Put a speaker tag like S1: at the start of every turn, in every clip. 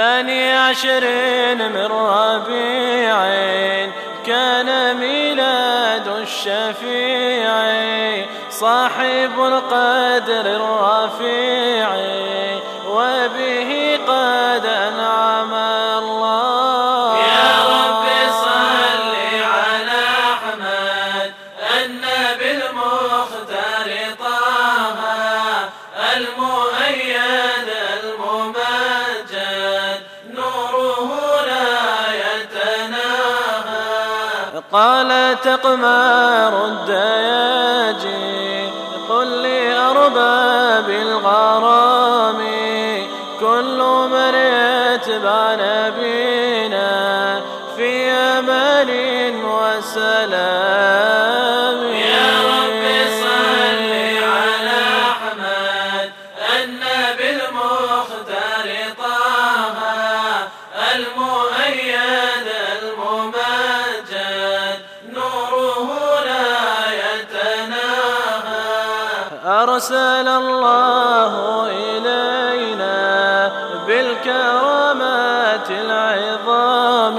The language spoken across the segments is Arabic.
S1: عشر من ربيع كان ميلاد الشفيع صاحب القدر الرفيع وبه قد قال تقمار الدياجي قل لأرباب الغرام كل من يتبع نبينا في أمان وسلام. أرسل الله إلينا بالكرامات العظام.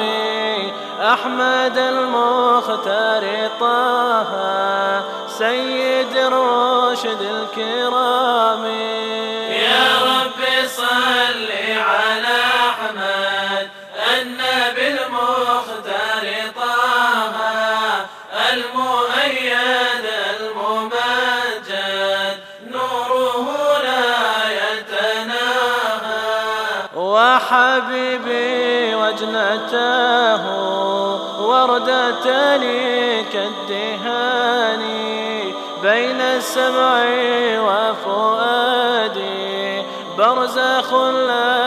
S1: أحمد المختار طه سيد الرشد الكرام.
S2: يا رب صل على أحمد النبي المختار طه المؤيد
S1: وحبيبي وجنته وردة لي كالدهان بين السمع وفؤادي برزخ لا